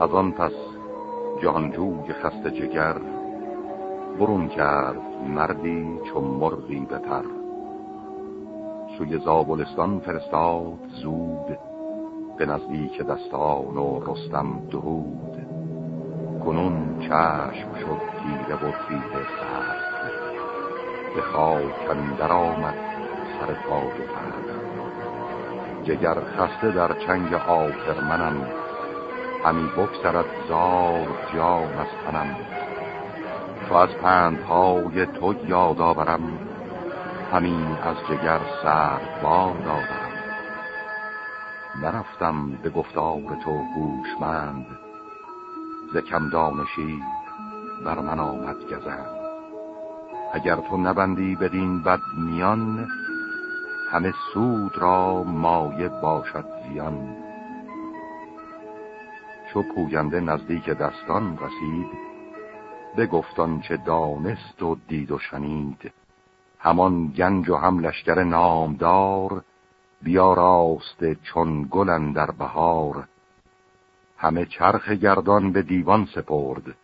از آن پس جهانجوی خسته جگر برون کرد مردی چون مرغی به پر سوی زابلستان فرستاد زود به نزدیک دستان و رستم درود کنون چشم شد تیره و تیره سرد. به خاک اندر آمد سر تاج جگر خسته در چنگ منم همی بکسرد زار جان از تنم. تو از پندهای تو یاد آورم همین از جگر سرد باد آورم. نرفتم به گفتار تو گوشمند ز کم دانشی بر من آمد گزند. اگر تو نبندی بدین بد میان همه سود را مایه باشد زیان. چو پوینده نزدیک دستان رسید بگفتان چه دانست و دید و شنید. همان گنج و هم لشکر نامدار بیا راسته چون گلن در بهار. همه چرخ گردان به دیوان سپرد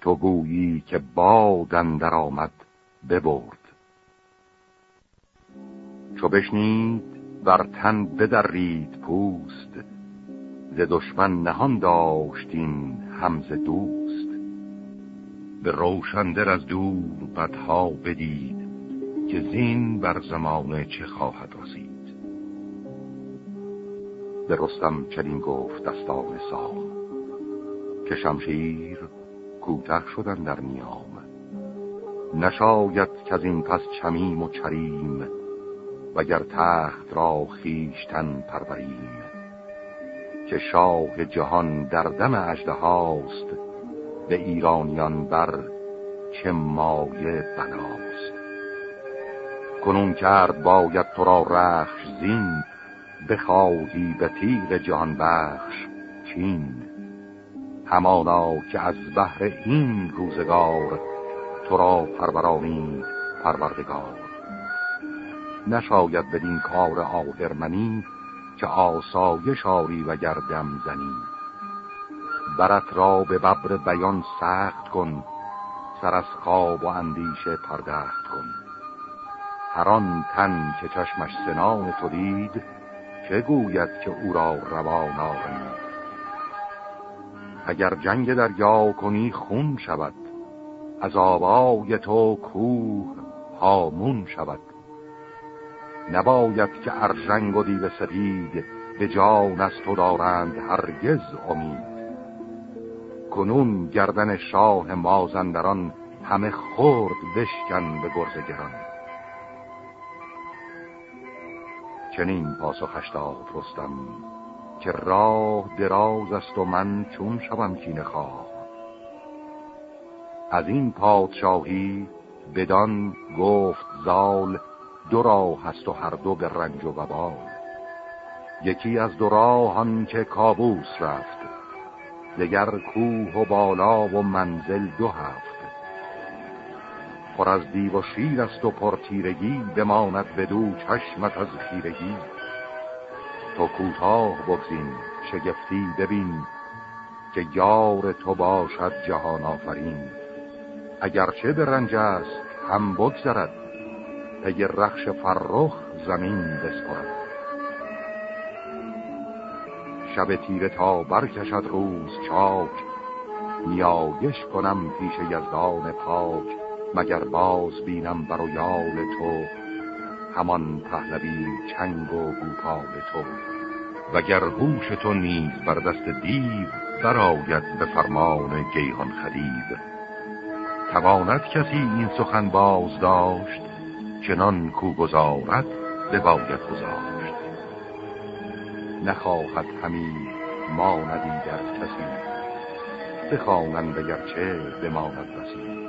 تو گویی که بادن در آمد ببرد. چو بشنید بر تن بدرید پوست ز دشمن نهان داشتین همز دوست. به روشندر از دور بدها بدید که زین بر زمانه چه خواهد رسید. به رستم چنین گفت دستان سام که شمشیر کوتاه شدن در نیام. نشاید که از این پس چمیم و چریم وگر تخت را خیشتن پروریم. که شاه جهان در دم اجده به ایرانیان بر چه مایه بناست. کنون کرد باید تو را رخش زین بخواهی به تیغ جهان بخش چین. همانا که از بحر این روزگار تو را پرورانید پروردگار. نشاید بدین کار آهرمنی که آسایش آری و گردم زنی. برت را به ببر بیان سخت کن سر از خواب و اندیشه پردخت کن. هر آن تن که چشمش سنان تو دید چه گوید که او را روان اگر جنگ دریا کنی خون شود. از آبای تو کوه هامون شود. نباید که ارژنگ و دیو سپید به جان از تو دارند هرگز امید. کنون گردن شاه مازندران همه خورد بشکن به گرز گران. چنین پاسخش داد رستم که راه دراز است و من چون شوم کینه خواه. از این پادشاهی بدان گفت زال دو راه هست و هر دو به رنج و وبال یکی از دو راهان که کابوس رفت دگر کوه و بالا و منزل دو هفت. پر از دیو و شیر است و پرتیرگی بماند بدو چشمت از خیرگی. تو کوتاه بگزین شگفتی ببین که یار تو باشد جهان آفرین. اگرچه به رنج است هم بگذرد پی رخش فرخ زمین بسپرد. شب تیره تا برکشد روز چاک نیایش کنم پیش یزدان پاک مگر باز بینم بر یال تو همان پهلوی چنگ و گوپال تو. وگر هوش تو نیز بر دست دیو براید به فرمان گیهان خدیب تواند کسی این سخن باز داشت؟ چنان کو گذارد به باید گذاشت. نخواهد همی ما ندیگر کسی بخوانند اگرچه بماند بسی.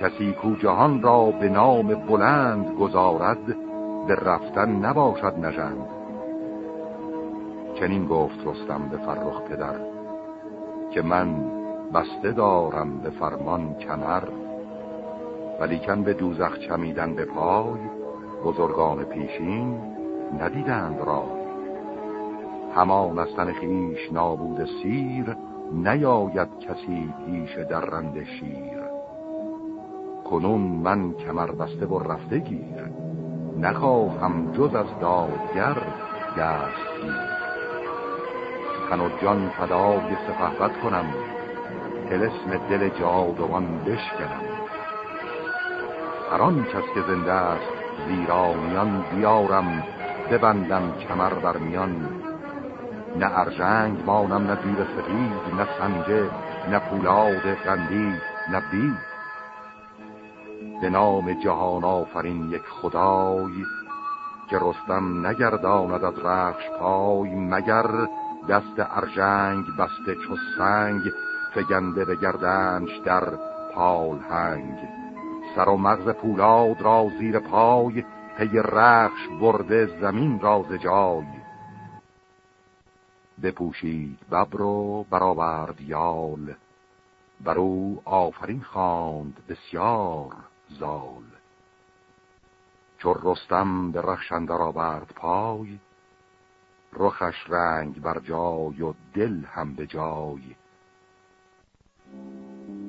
کسی کو جهان را به نام بلند گذارد به رفتن نباشد نژند. چنین گفت رستم به فرخ پدر که من بسته دارم به فرمان کمر ولیکن به دوزخ چمیدن به پای بزرگان پیشین ندیدند را همان از تن خیش نابود سیر نیاید کسی پیش در رند شیر. کنون من کمر بسته و رفته گیر نخواهم جز از دادگر دست گیر. تن و جان فدای سفهبت کنم تلسم دل جادوان بشکنم. هر آن کس که زنده است زیرانیان بیارم ببندم کمر بر میان. نه ارژنگ مانم نه دیو سفید نه سنجه نه پولاد قندی نه بید. به نام جهان آفرین یک خدای که رستم نگرداند از رخش پای مگر دست ارژنگ بسته چو سنگ فگنده به گردنش در پالهنگ سر و مغز پولاد را زیر پای پی رخش برده زمین را جای. بپوشید ببر و برآورد یال بر او آفرین خواند بسیار زال. چون رستم به رخش اندر آورد پای رخش رنگ بر جای و دل هم به جای.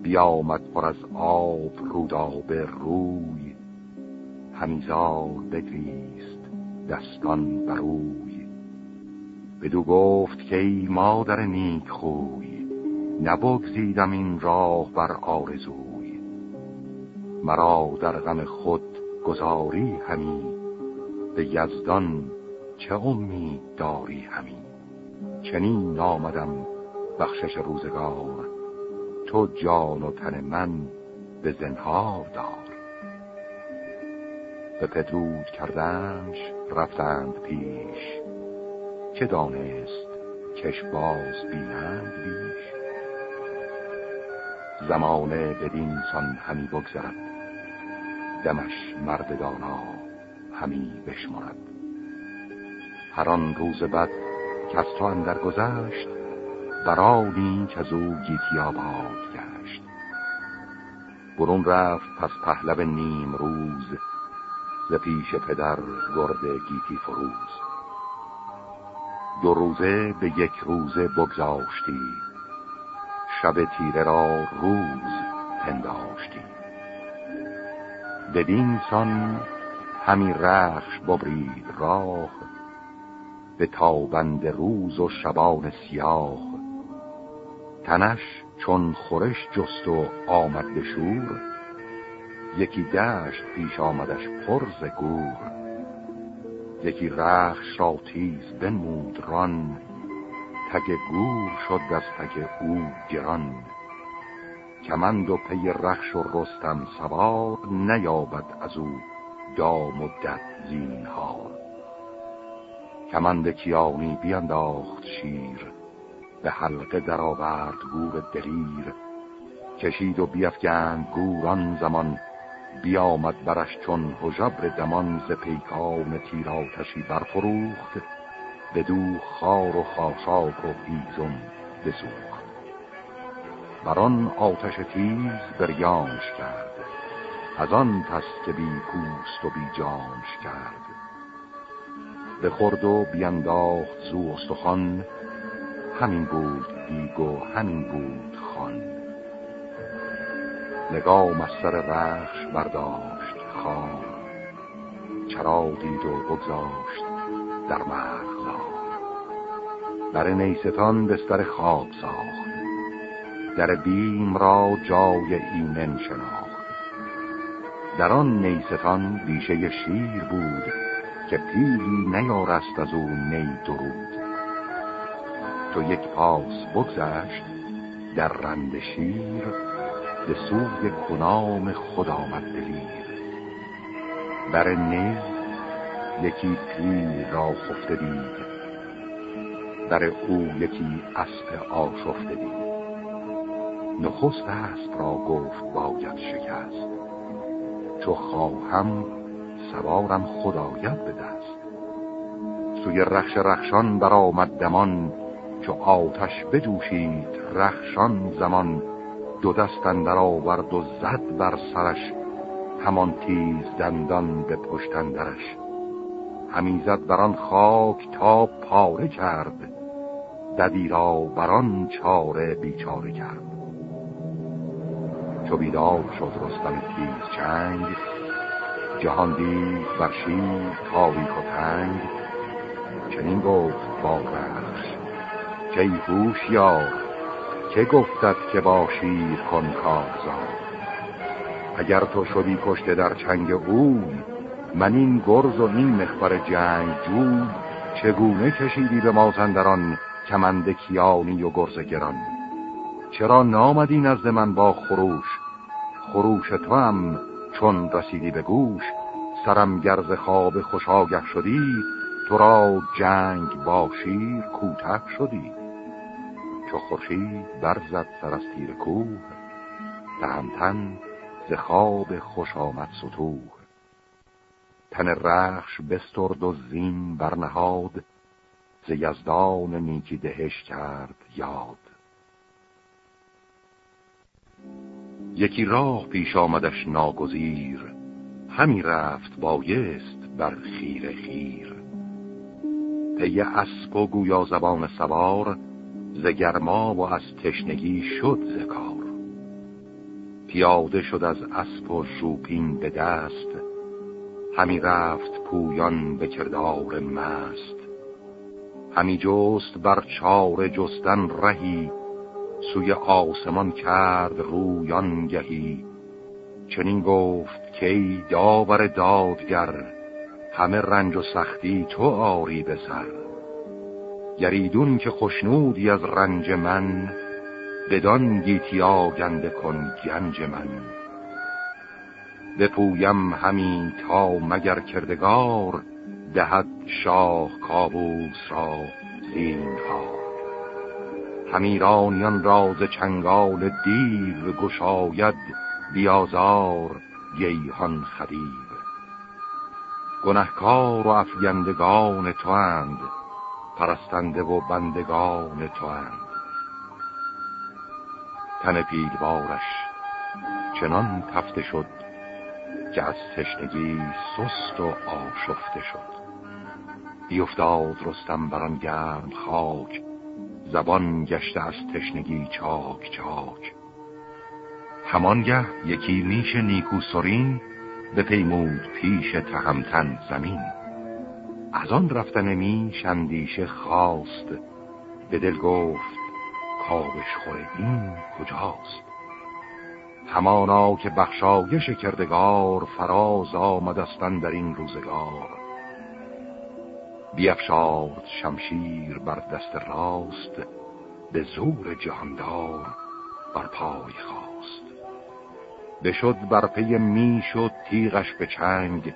بیامد پر از آب روداب روی. همیزار بگریست دستان بروی بدو گفت که ای مادر نیک خوی نبگزیدم این راه بر آرزوی. مرا در غم خود گذاری همی به یزدان چه امید داری همی. چنین آمدم بخشش روزگار. تو جان و تن من به زنهار دار. به پدرود کردنش رفتند پیش. چه دانست کش باز بینند بیش. زمانه بدین سان همی بگذرد. دمش مرد دانا همی بشمرد. هر آن روز بد که از تو اندر گذشت برانی که از او گیتی آباد گشت. برون رفت پس پهلو نیم روز ز پیش پدر گرد گیتی فروز. دو روزه به یک روزه بگذاشتی شب تیره را روز پنداشتی. بدین سان همی رخش ببرید راه به تابند روز و شبان سیاه تنش چون خورش جست و آمد به شور یکی دشت پیش آمدش پرز گور. یکی رخش را تیز بنمود ران تگ گور شد از تگ او گران. کمند و پی رخش و رستم سوار نیابد از او دام و دد زینهار کمند کیانی بینداخت شیر به حلقه درآورد گور دلیر. کشید و بیفگند گوران زمان بیامد برش چون هژبر دمان ز پیکان تیراتشی برفروخت بدو خار و خاشاک و هیزم بسوخت. بران آتش تیز بریانش کرد از آن پس که بی پوست و بی جانش کرد. بخورد و بینداخت زو استخوان همین بود دیگ و همین بود خان نگام از سر رخش برداشت خان چرا دید و بگذاشت در مرغزا در نیستان بستر خواب ساخت. در بیم را جای ایمن شناخت. در آن نیستان بیشه شیر بود که پیلی نیارست از او نی درود. تو یک پاس بگذشت در رند شیر به سوی کنام خود آمد دلیر. بر نی یکی پیل را خفته دید در او یکی اسب آشفته دید نخست اسب را گفت باید شکست چو خواهم سوارم خداید به دست. سوی رخش رخشان برآمد دمان چو آتش بجوشید رخشان زمان. دو دست اندر آورد و زد بر سرش. همان تیز دندان به پشت اندرش. همی زد بران خاک تا پاره کرد. ددی را بران چاره بیچاره کرد. چو بیدار شد رستم تیز چنگ جهان دید بر شیر و تنگ. چنین گفت با رخش. که هوشیار که گفتد که با شیر کن کارزار. اگر تو شدی کشته در چنگ اوی من این گرز و این مخبر جنگ جوی چگونه کشیدی به مازندران کمند کیانی و گرز گران؟ چرا نامدی نزد من با خروش؟ خروش تو هم چون رسیدی به گوش سرم گرز خواب خوش آگه شدی تو را جنگ با شیر کوتاه شدی. چو خورشید برزد سر از تیر کوه. تهمتن ز خواب خوش آمد ستوه تن رخش بسترد و زین برنهاد ز یزدان نیکی دهش کرد یاد. یکی راه پیش آمدش ناگزیر همی رفت بایست بر خیر خیر. پی اسب و گویا زبان سوار ز گرما و از تشنگی شد ز کار. پیاده شد از اسب و شوپین به دست همی رفت پویان به کردار مست. همی جست بر چار جستن رهی سوی آسمان کرد رویان گهی. چنین گفت که ای داور دادگر همه رنج و سختی تو آری به سر. گریدون که خوشنودی از رنج من بدان گیتی آگنده کن گنج من. بپویم همین تا مگر کردگار دهد شاه کابوس را زینهار. همیرانیان راز چنگال دیو گشاید بیازار گیهان خدیو. گنهکار و افگندگان تو اند پرستنده و بندگان تو اند تن پیلوارش چنان تفته شد که از تشنگی سست و آشفته شد. بیافتاد رستم بران گرم خاک زبان گشته از تشنگی چاک چاک. همانگه یکی میش نیکو سرین به پیمود پیش تهمتن زمین. از آن رفتن میش اندیشه خواست. به دل گفت کابش خور این کجاست؟ همانا که بخشایش کردگار فراز آمدستن در این روزگار. بیفشارد شمشیر بر دست راست به زور جهاندار بر پای خواست. بشد بر پی میش و تیغش به چنگ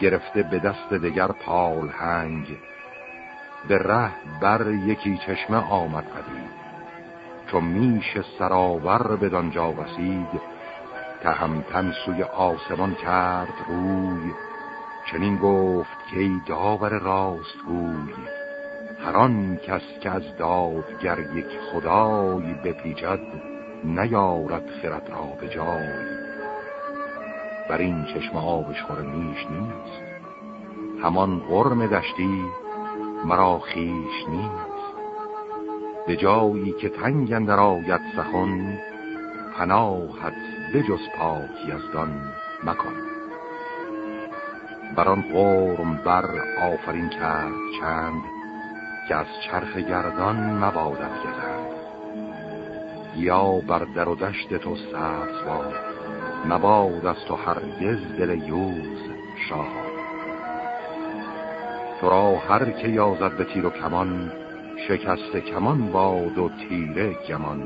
گرفته به دست دگر پال هنگ. به ره بر یکی چشمه آمد پدید چو میش سراور به دانجا رسید تهمتن سوی آسمان کرد روی. چنین گفت که ای داور راست گوی هر کس که از دادگر یک خدای بپیچد نیارد خرد را به جای. بر این چشم آبش خور نیش نیست. همان غرم دشتی مرا خیش نیست. به جایی که تنگ اندر آید سخن پناهت بجز پاک یزدان مکن. بر آن قرم بر آفرین کرد چند که از چرخ گردان مبادت گزند. یا بر در و دشت تو سبز مباد از تو هرگز دل یوز شاه. تو را هر که یازد به تیر و کمان شکست کمان باد و تیره گمان.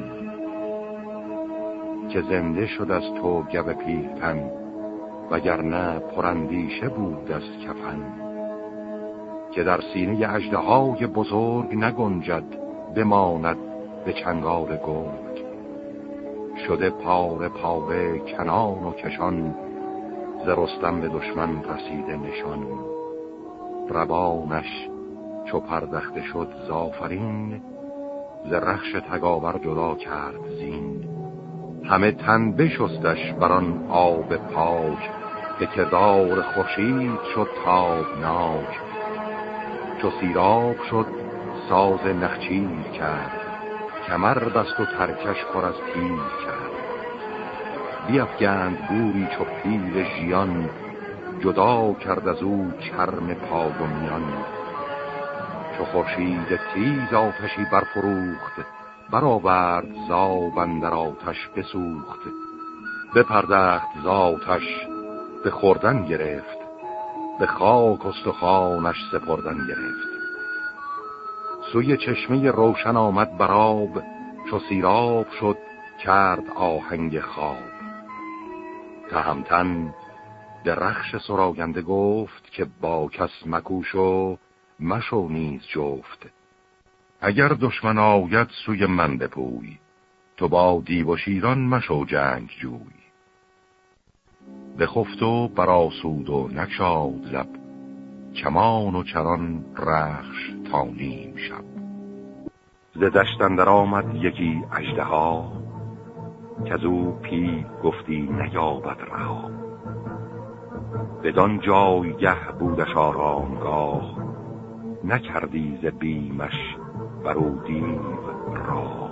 که زنده شد از تو گب پیلتن وگرنه پرندیشه بود از کفن. که در سینه اجده های بزرگ نگنجد بماند به چنگال گرگ شده پاره پاره کنان و کشان ز رستم به دشمن رسیده نشان. ربانش چو پردخته شد زافرین ز رخش تگاور جدا کرد زین. همه تن بشستش بران آب پاک به کردار خورشید شد تابناک. چو سیراب شد ساز نخچیر کرد. کمر بست و ترکش پر از تیر کرد. بیفگند گوری چو پیل ژیان جدا کرد از او چرم پاگمیان چو خورشید تیز آتشی برفروخت برآورد زابن در آتش بسوخت. بپردخت زاتش به خوردن گرفت به خاک استخوانش سپردن گرفت. سوی چشمه روشن آمد براب چو سیراب شد کرد آهنگ خواب. تهمتن به رخش سراگنده گفت که با کس مکوش و مشو نیز جفت. اگر دشمن آید سوی من بپوی تو با دیو و شیران مشو جنگ جوی. بخفت و براسود و نکشاد لب. کمان و چران رخش تا نیم شب. ز دشتن در آمد یکی اجده ها که از او پی گفتی نیابد رها. بدان جایگه بودش آرامگاه نکردی ز بیمش برو دیو راه.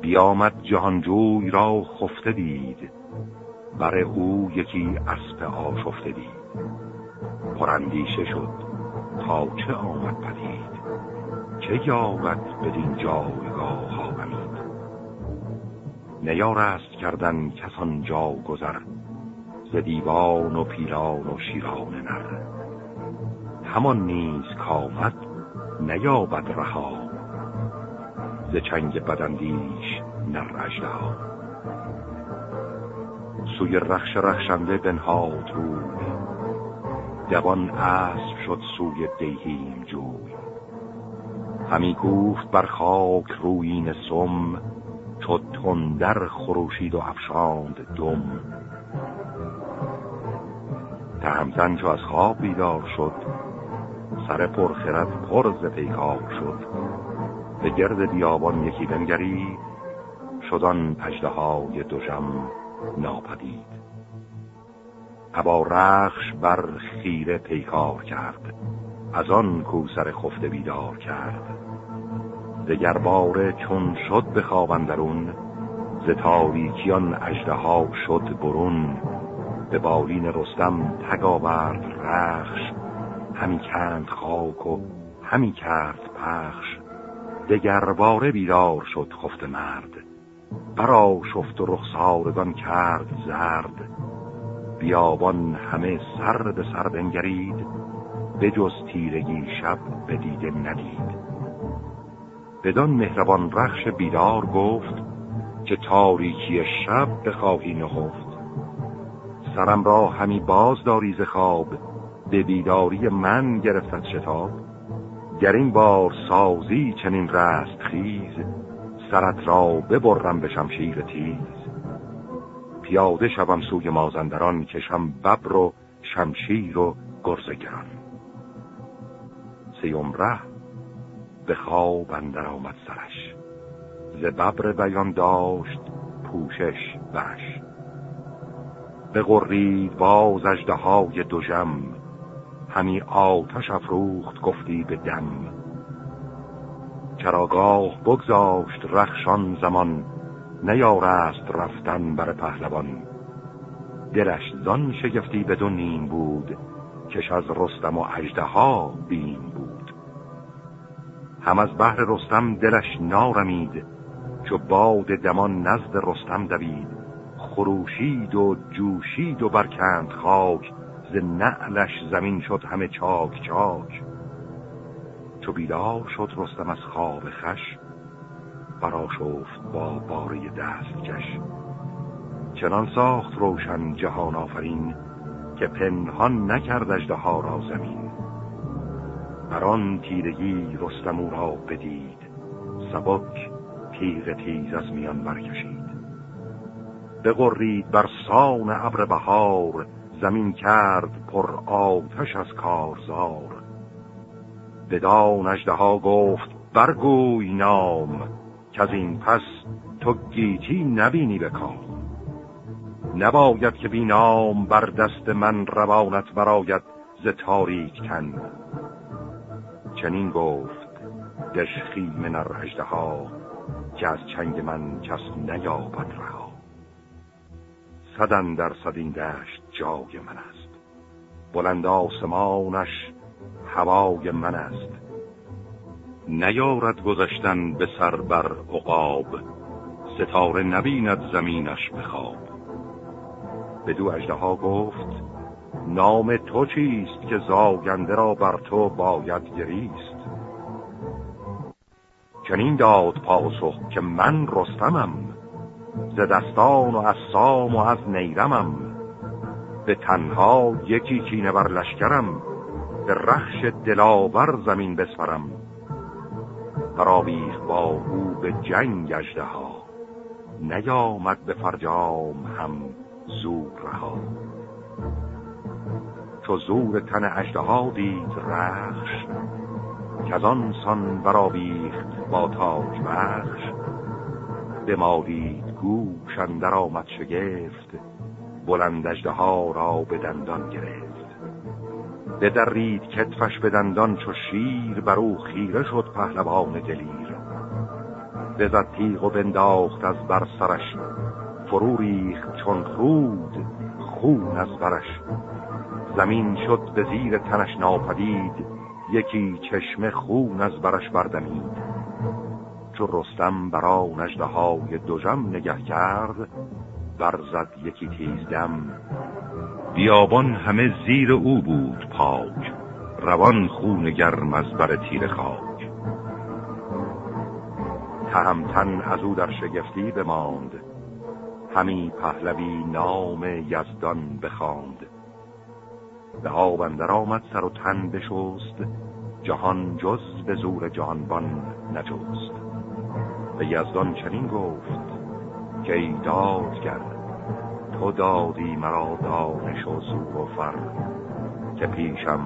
بیامد جهانجوی را خفته دید بر او یکی اسب آشفته دید. پرندیشه شد. تا چه آمد پدید؟ چه یابد بدین جایگاه آمید نیارست کردن کسان جا گذر ز دیوان و پیلان و شیران نر. همان نیز کامد نیابد رها. ز چنگ بدندیش نر ها سوی رخش رخشنده بنهاد روی. دوان اسب شد سوی دیهیم جوی. همی گفت بر خاک روین سم چو تندر خروشید و افشاند دم. تهمتن چو از خواب بیدار شد سر پرخرد پر ز شد. به گرد بیابان یکی بنگرید شدان پجده های دوژم ناپدید. ابا رخش بر خیره پیکار کرد. از آن کو سر خفته بیدار کرد. دگر باره چون شد به خوابندرون ز تاریکیان اجده ها شد برون. به بالین رستم تگ آورد رخش همی کند خاک و همی کرد پخش. دگر باره بیدار شد خفت مرد. برا شفت و رخسارگان کرد زرد. بیابان همه سر به سر بنگرید به جز تیرگی شب به دیده ندید. بدان مهربان رخش بیدار گفت که تاریکی شب بخواهی نهفت. سرم را همی باز داری ز خواب به بیداری من گرفتد شتاب. گر این بار سازی چنین رست خیز سرت را ببرم به شمشیر تیز. پیاده شوم سوی مازندران کشم ببر و شمشیر و گرزگران سیم ره به خواب اندر آمد سرش. ز ببر بیان داشت پوشش بش بغرید باز اجده های دوژم همی آتش افروخت گفتی به دم. چراگاه بگذاشت رخشان زمان نیارست رفتن بر پهلوان. دلش زان شگفتی بدون نیم بود کش از رستم و اجده ها بین بود. هم از بحر رستم دلش نارمید چو باد دمان نزد رستم دوید. خروشید و جوشید و برکند خاک ز نعلش زمین شد همه چاک چاک. چو بیدار شد رستم از خواب خش براشفت با باره دستکش چنان ساخت روشن جهان آفرین که پنهان نکرد اژدها را زمین. بر آن تیرگی رستم را بدید. سبک تیغ تیز از میان برکشید. بغرید بر سان ابر بهار زمین کرد پر آتش از کارزار. بدان اژدها گفت برگوی نام. که از این پس تو گیتی نبینی بکام. نباید که بینام بر دست من روانت براید ز تاریک تن. چنین گفت دشخیم نر ها که از چنگ من کس نیابد رها. صدن در صدین دشت جای من است. بلند آسمانش هوای من است. نیارد گذشتن به سر بر عقاب ستاره نبیند زمینش بخواب به دو ها گفت نام تو چیست که زاگنده را بر تو باید گریست؟ چنین داد پاسخ که من رستمم ز دستان و از سام و از نیرمم. به تنها یکی کینه بر لشکرم به رخش دلاور زمین بسپرم. برابیخ با او به جنگ اجده ها نیامد به فرجام هم زور رها. چو زور تن اجده ها دید رخش که از آن سان برآویخت با تاج بخش. بمالید گوش اندر آمد شگفت بلند ها را به دندان گرفت. بدرید کتفش به دندان چو شیر بر او خیره شد پهلوان دلیر. بزد تیغ و بنداخت از بر سرش فرو ریخت چون رود خون از برش. زمین شد به زیر تنش ناپدید یکی چشم خون از برش بردمید. چو رستم برا نجده های دوژم نگه کرد برزد یکی تیزدم. بیابان همه زیر او بود پاک روان خون گرم از بر تیر خاک. تهمتن از او در شگفتی بماند همی پهلوی نام یزدان بخواند. به آب اندر آمد سر و تن بشست جهان جز به زور جهانبان نجست. به یزدان چنین گفت که ای دادگر تو دادی مرا دانش و زور و فر. که پیشم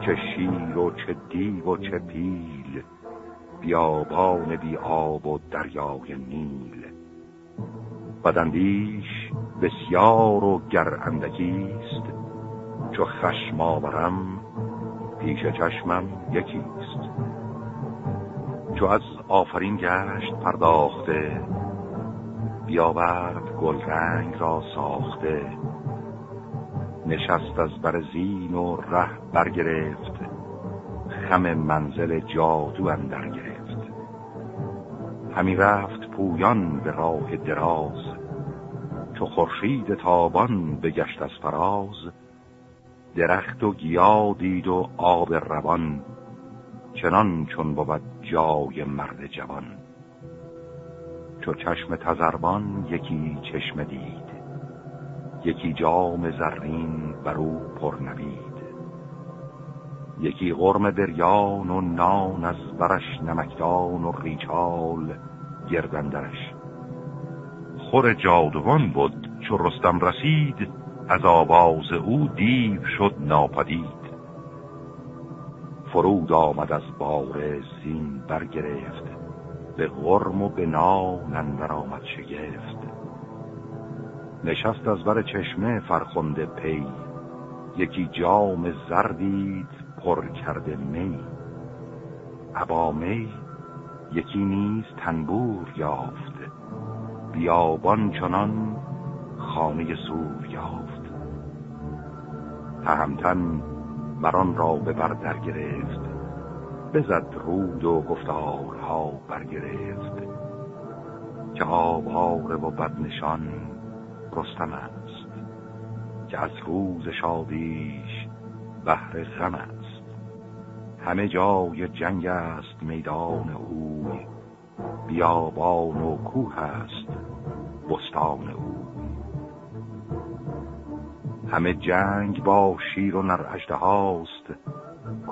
چه شیر و چه دیو و چه پیل. بیابان بی آب و دریای نیل. بدندیش بسیار و گر اندکیست. چو خشم آورم پیش چشمم یکیست. چو از آفرین گشت پرداخته بیاورد گل رنگ را ساخته. نشست از بر زین و ره برگرفت. خم منزل جادو اندر گرفت. همی رفت پویان به راه دراز. چو خورشید تابان بگشت از فراز. درخت و گیا دید و آب روان. چنان چون بود جای مرد جوان. چو چشم تزربان یکی چشم دید یکی جام زرین بر او پر نبید یکی غرم بریان و نان از برش نمکدان و ریچال گردندرش خور جادوان بود چو رستم رسید از آواز او دیو شد ناپدید. فرود آمد از بار زین برگرفت. به غرم و به نان اندر آمد شگفت. نشست از بر چشمه فرخنده پی. یکی جام زردید پر کرده می. عبا می یکی نیز تنبور یافت. بیابان چنان خانه سور یافت. تهمتن بران را به بر در گرفت. بزد رود و گفتارها برگرفت. که آواره و بدنشان رستم است که از روز شادیش بهر غم است. همه جای جنگ است میدان اوی بیابان و کوه است بستان او. همه جنگ با شیر و نر هاست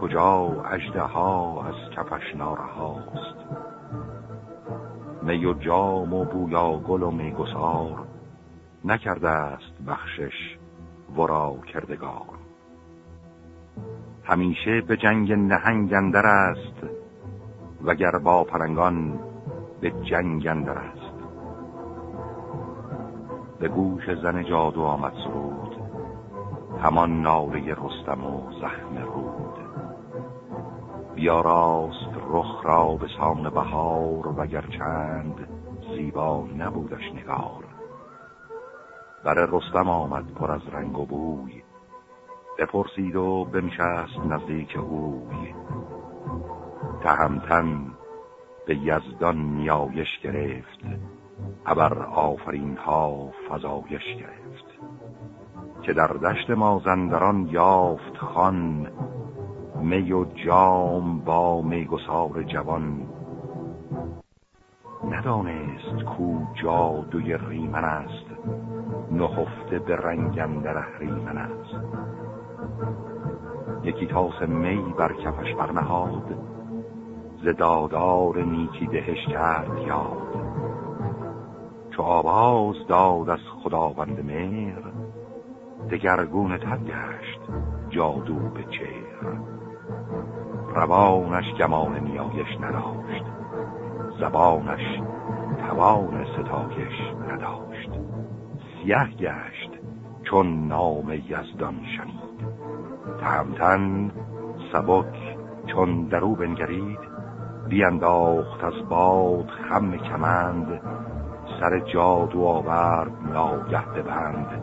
کجا اجده ها از کفش ناره هاست می و جام و بویا گل و میگسار نکرده است بخشش ورا کردگار. همیشه به جنگ نهنگ اندر است وگر با پرنگان به جنگ اندر است. به گوش زن جادو آمد سرود همان ناله رستم و زخم رود. بیاراست رخ را به سان بهار چند زیبا نبودش نگار. بر رستم آمد پر از رنگ و بوی. بپرسید و بنشست نزدیک اوی. تهمتن به یزدان نیایش گرفت. ابر آفرین ها فضایش گرفت. که در دشت مازندران یافت خان می و جام با میگسار جوان. ندانست کو جادوی ریمن است نهفته به رنگم در اهریمن است. یکی تاس می بر کفش برنهاد ز دادار نیکی دهش کرد یاد. چو آواز داد از خداوند مهر دگرگون تد گشت جادو به چهر. روانش گمان نیایش نداشت. زبانش توان ستایش نداشت. سیه گشت چون نام یزدان شنید. تهمتن سبک چون درو بنگرید بیانداخت از باد خم کمند سر جادو آورد ناگه ببند.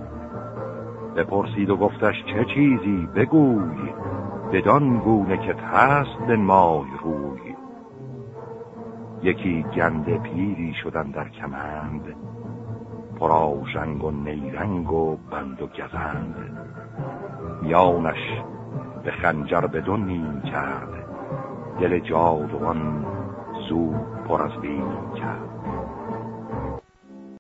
بپرسید و گفتش چه چیزی؟ بگوی. بدان گونه که هست به مای روی. یکی گند پیری شدن در کمند پراشنگ و نیرنگ و بند و گزند. میانش به خنجر بدون نیم کرد دل جادوان زود پر از بین کرد.